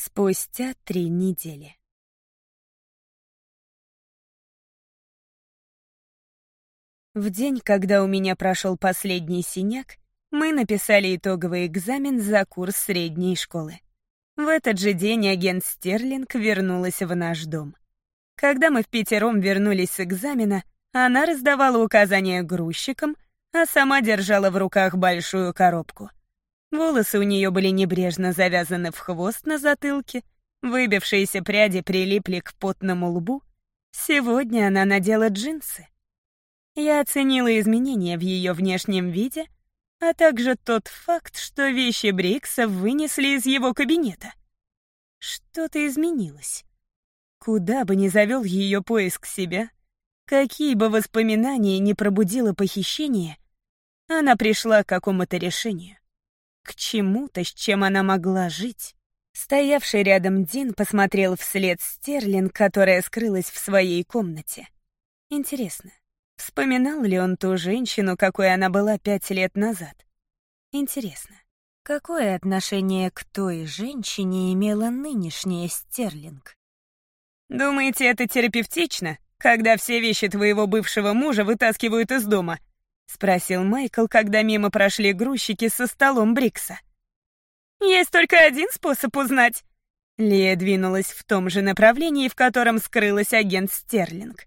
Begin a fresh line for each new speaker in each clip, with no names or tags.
Спустя три недели. В день, когда у меня прошел последний синяк, мы написали итоговый экзамен за курс средней школы. В этот же день агент Стерлинг вернулась в наш дом. Когда мы в пятером вернулись с экзамена, она раздавала указания грузчикам, а сама держала в руках большую коробку. Волосы у нее были небрежно завязаны в хвост на затылке, выбившиеся пряди прилипли к потному лбу. Сегодня она надела джинсы. Я оценила изменения в ее внешнем виде, а также тот факт, что вещи Брикса вынесли из его кабинета. Что-то изменилось. Куда бы ни завел ее поиск себя, какие бы воспоминания ни пробудило похищение, она пришла к какому-то решению к чему-то, с чем она могла жить. Стоявший рядом Дин посмотрел вслед Стерлинг, которая скрылась в своей комнате. Интересно, вспоминал ли он ту женщину, какой она была пять лет назад? Интересно, какое отношение к той женщине имела нынешняя Стерлинг? «Думаете, это терапевтично, когда все вещи твоего бывшего мужа вытаскивают из дома?» — спросил Майкл, когда мимо прошли грузчики со столом Брикса. «Есть только один способ узнать». Лия двинулась в том же направлении, в котором скрылась агент Стерлинг.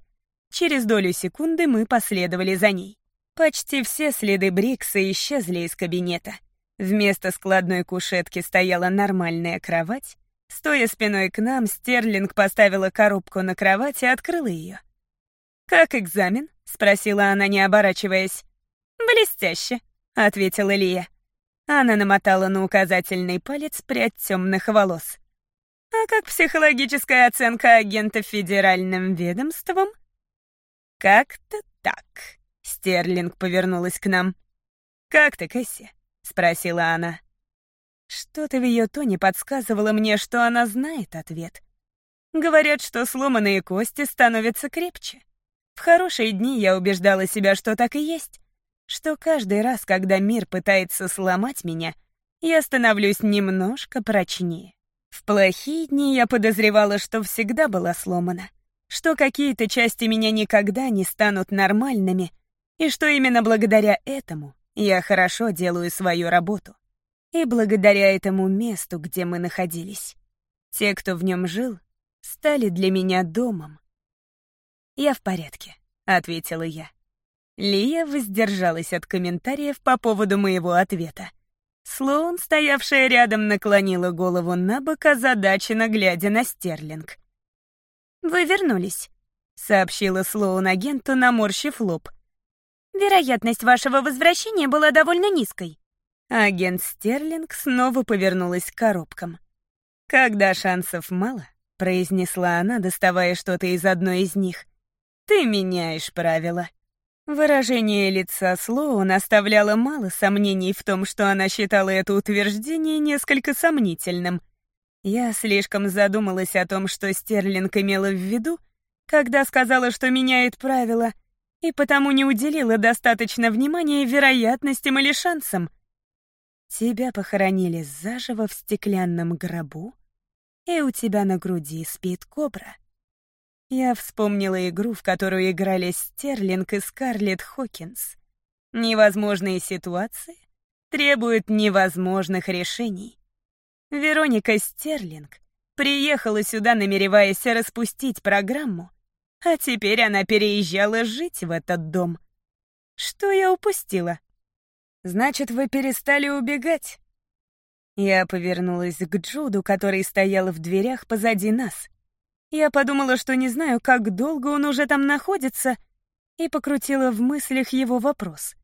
Через долю секунды мы последовали за ней. Почти все следы Брикса исчезли из кабинета. Вместо складной кушетки стояла нормальная кровать. Стоя спиной к нам, Стерлинг поставила коробку на кровать и открыла ее. «Как экзамен?» — спросила она, не оборачиваясь. «Блестяще», — ответила Лия. Она намотала на указательный палец прядь темных волос. «А как психологическая оценка агента федеральным ведомством?» «Как-то так», — Стерлинг повернулась к нам. «Как ты, Кэсси?» — спросила она. Что-то в ее тоне подсказывало мне, что она знает ответ. Говорят, что сломанные кости становятся крепче. В хорошие дни я убеждала себя, что так и есть что каждый раз, когда мир пытается сломать меня, я становлюсь немножко прочнее. В плохие дни я подозревала, что всегда была сломана, что какие-то части меня никогда не станут нормальными, и что именно благодаря этому я хорошо делаю свою работу. И благодаря этому месту, где мы находились. Те, кто в нем жил, стали для меня домом. «Я в порядке», — ответила я. Лия воздержалась от комментариев по поводу моего ответа. Слоун, стоявшая рядом, наклонила голову на бок, озадаченно глядя на Стерлинг. «Вы вернулись», — сообщила Слоун агенту, наморщив лоб. «Вероятность вашего возвращения была довольно низкой». Агент Стерлинг снова повернулась к коробкам. «Когда шансов мало», — произнесла она, доставая что-то из одной из них, — «ты меняешь правила». Выражение лица Слоун оставляло мало сомнений в том, что она считала это утверждение несколько сомнительным. Я слишком задумалась о том, что Стерлинг имела в виду, когда сказала, что меняет правила, и потому не уделила достаточно внимания вероятностям или шансам. Тебя похоронили заживо в стеклянном гробу, и у тебя на груди спит кобра. Я вспомнила игру, в которую играли Стерлинг и Скарлетт Хокинс. Невозможные ситуации требуют невозможных решений. Вероника Стерлинг приехала сюда, намереваясь распустить программу, а теперь она переезжала жить в этот дом. Что я упустила? Значит, вы перестали убегать? Я повернулась к Джуду, который стоял в дверях позади нас. Я подумала, что не знаю, как долго он уже там находится, и покрутила в мыслях его вопрос.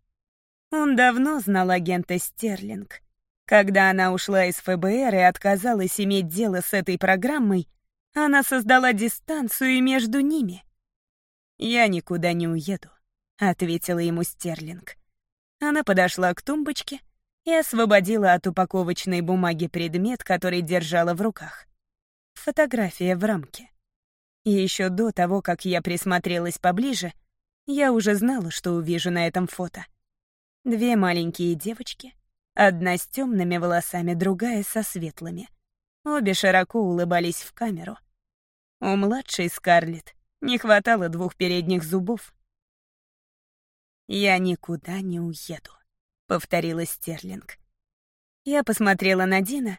Он давно знал агента Стерлинг. Когда она ушла из ФБР и отказалась иметь дело с этой программой, она создала дистанцию между ними. «Я никуда не уеду», — ответила ему Стерлинг. Она подошла к тумбочке и освободила от упаковочной бумаги предмет, который держала в руках. Фотография в рамке. И еще до того, как я присмотрелась поближе, я уже знала, что увижу на этом фото. Две маленькие девочки, одна с темными волосами, другая со светлыми. Обе широко улыбались в камеру. У младшей Скарлетт не хватало двух передних зубов. «Я никуда не уеду», — повторила Стерлинг. Я посмотрела на Дина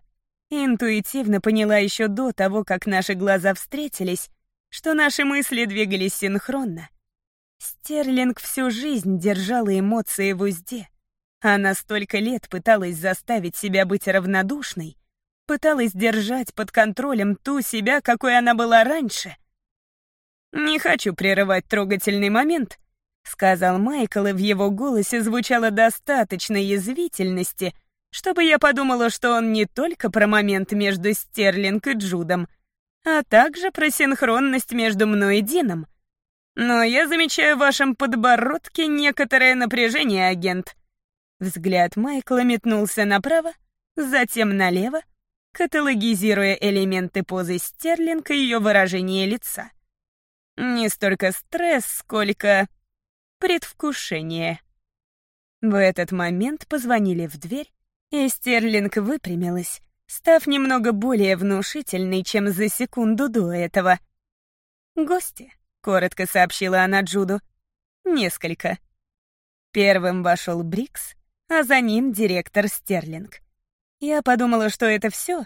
и интуитивно поняла еще до того, как наши глаза встретились, что наши мысли двигались синхронно. Стерлинг всю жизнь держала эмоции в узде. Она столько лет пыталась заставить себя быть равнодушной, пыталась держать под контролем ту себя, какой она была раньше. «Не хочу прерывать трогательный момент», — сказал Майкл, и в его голосе звучало достаточно язвительности, чтобы я подумала, что он не только про момент между Стерлинг и Джудом, а также про синхронность между мной и Дином. Но я замечаю в вашем подбородке некоторое напряжение, агент. Взгляд Майкла метнулся направо, затем налево, каталогизируя элементы позы Стерлинг и ее выражение лица. Не столько стресс, сколько предвкушение. В этот момент позвонили в дверь, и Стерлинг выпрямилась, став немного более внушительной, чем за секунду до этого. «Гости», — коротко сообщила она Джуду. «Несколько». Первым вошел Брикс, а за ним директор Стерлинг. Я подумала, что это все,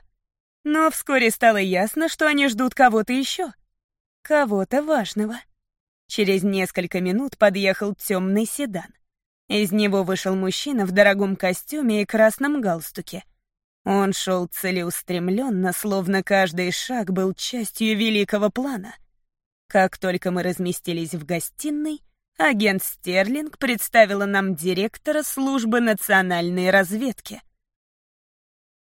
но вскоре стало ясно, что они ждут кого-то еще. Кого-то важного. Через несколько минут подъехал темный седан. Из него вышел мужчина в дорогом костюме и красном галстуке. Он шел целеустремленно, словно каждый шаг был частью великого плана. Как только мы разместились в гостиной, агент Стерлинг представила нам директора службы национальной разведки.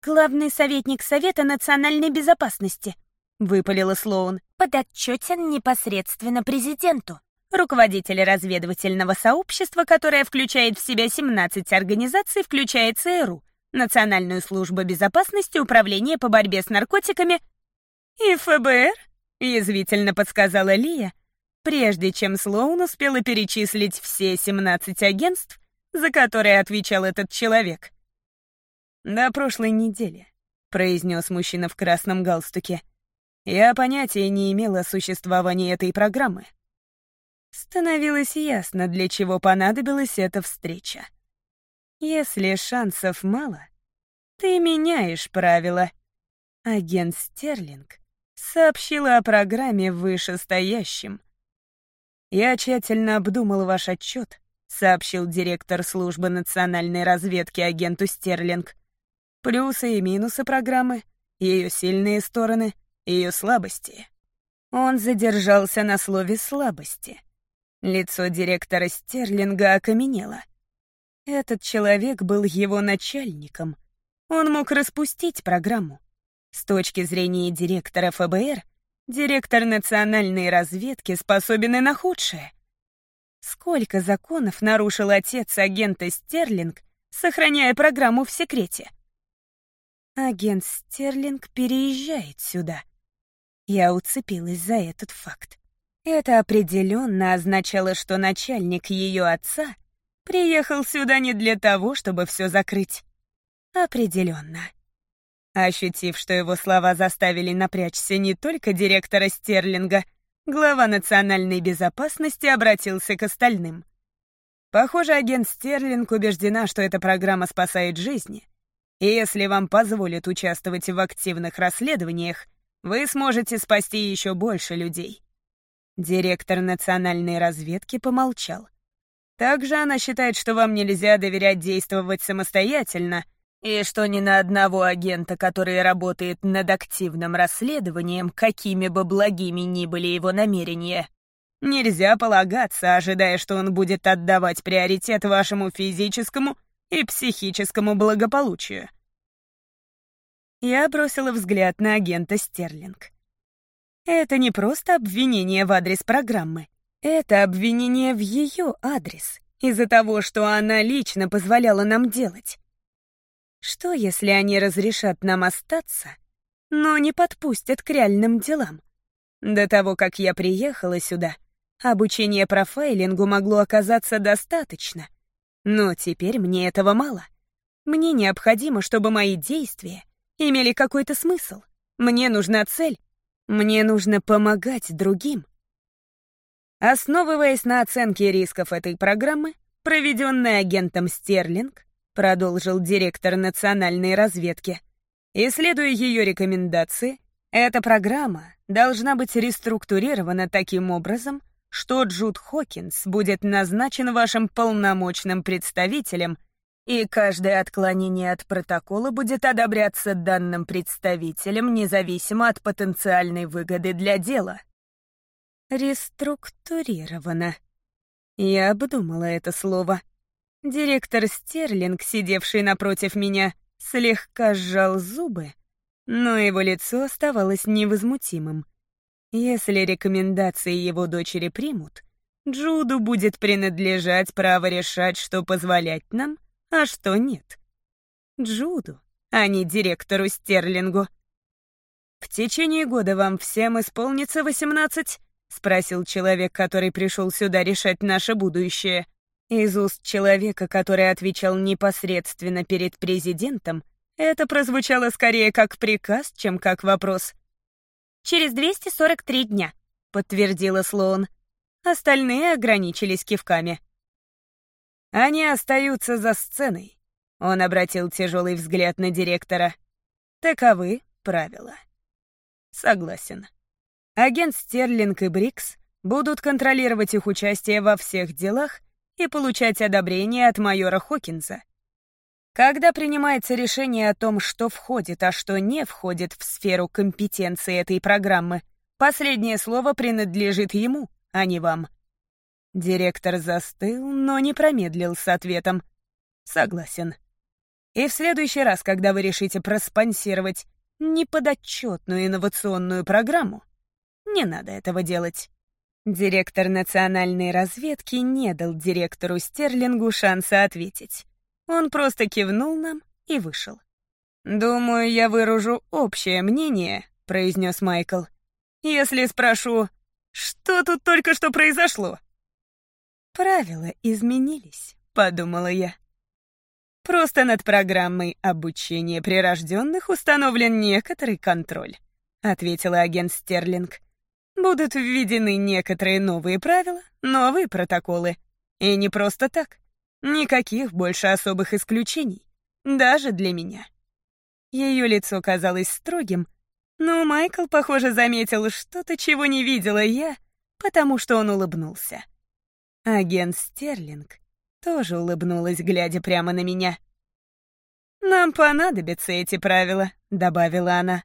«Главный советник Совета национальной безопасности», — выпалила Слоун, подотчетен непосредственно президенту руководитель разведывательного сообщества, которое включает в себя 17 организаций, включая ЦРУ, Национальную службу безопасности, Управление по борьбе с наркотиками
и ФБР, язвительно подсказала Лия, прежде чем Слоун успела перечислить все 17 агентств, за которые отвечал этот человек. «До прошлой недели», — произнес мужчина в красном галстуке. «Я понятия не имела о существовании этой программы. Становилось ясно, для чего понадобилась эта встреча. Если шансов мало, ты меняешь правила. Агент Стерлинг сообщила о программе вышестоящим. «Я тщательно обдумал ваш отчет», — сообщил директор службы национальной разведки агенту Стерлинг. «Плюсы и минусы программы, ее сильные стороны, ее слабости». Он задержался на слове «слабости». Лицо директора Стерлинга окаменело. Этот человек был его начальником. Он мог распустить программу. С точки зрения директора ФБР, директор национальной разведки способен и на худшее. Сколько законов нарушил отец агента Стерлинг, сохраняя программу в секрете? Агент Стерлинг переезжает сюда. Я уцепилась за этот факт. Это определенно означало, что начальник ее отца приехал сюда не для того, чтобы все закрыть. Определенно. Ощутив, что его слова заставили напрячься не только директора Стерлинга, глава национальной безопасности обратился к остальным. Похоже, агент Стерлинг убеждена, что эта программа спасает жизни. И если вам позволят участвовать в активных расследованиях, вы сможете спасти еще больше людей. Директор национальной разведки помолчал. Также она считает, что вам нельзя доверять действовать самостоятельно, и что ни на одного агента, который работает над активным расследованием, какими бы благими ни были его намерения, нельзя полагаться, ожидая, что он будет отдавать приоритет вашему физическому и психическому благополучию. Я бросила взгляд на агента Стерлинг. Это не просто обвинение в адрес программы. Это обвинение в ее адрес, из-за того, что она лично позволяла нам делать. Что, если они разрешат нам остаться, но не подпустят к реальным делам? До того, как я приехала сюда, обучение профайлингу могло оказаться достаточно. Но теперь мне этого мало. Мне необходимо, чтобы мои действия имели какой-то смысл. Мне нужна цель. Мне нужно помогать другим. Основываясь на оценке рисков этой программы, проведенной агентом Стерлинг, продолжил директор национальной разведки, исследуя ее рекомендации, эта программа должна быть реструктурирована таким образом, что Джуд Хокинс будет назначен вашим полномочным представителем, и каждое отклонение от протокола будет одобряться данным представителем независимо от потенциальной выгоды для дела. Реструктурировано. Я обдумала это слово. Директор Стерлинг, сидевший напротив меня, слегка сжал зубы, но его лицо оставалось невозмутимым. Если рекомендации его дочери примут, Джуду будет принадлежать право решать, что позволять нам, а что нет. Джуду, а не директору Стерлингу. «В течение года вам всем исполнится восемнадцать?» — спросил человек, который пришел сюда решать наше будущее. Из уст человека, который отвечал непосредственно перед президентом, это прозвучало скорее как приказ, чем как вопрос.
«Через 243 дня», — подтвердила Слоун.
Остальные ограничились кивками. «Они остаются за сценой», — он обратил тяжелый взгляд на директора. «Таковы правила». «Согласен. Агент Стерлинг и Брикс будут контролировать их участие во всех делах и получать одобрение от майора Хокинса. Когда принимается решение о том, что входит, а что не входит в сферу компетенции этой программы, последнее слово принадлежит ему, а не вам. Директор застыл, но не промедлил с ответом. Согласен. И в следующий раз, когда вы решите проспонсировать неподотчетную инновационную программу, не надо этого делать. Директор национальной разведки не дал директору Стерлингу шанса ответить. Он просто кивнул нам и вышел. «Думаю, я выражу общее мнение», — произнес Майкл. «Если спрошу, что тут только что произошло?» «Правила изменились», — подумала я. «Просто над программой обучения прирожденных установлен некоторый контроль», — ответила агент Стерлинг. «Будут введены некоторые новые правила, новые протоколы. И не просто так. Никаких больше особых исключений, даже для меня. Ее лицо казалось строгим, но Майкл, похоже, заметил что-то, чего не видела я, потому что он улыбнулся. Агент Стерлинг тоже улыбнулась, глядя прямо на меня. «Нам понадобятся эти правила», — добавила она,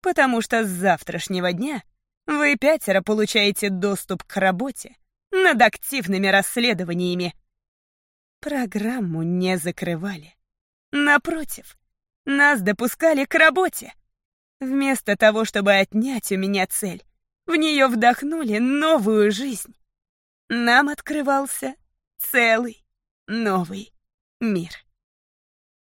«потому что с завтрашнего дня вы пятеро получаете доступ к работе над активными расследованиями Программу не закрывали. Напротив, нас допускали к работе. Вместо того, чтобы отнять у меня цель, в нее вдохнули новую жизнь. Нам открывался целый новый мир.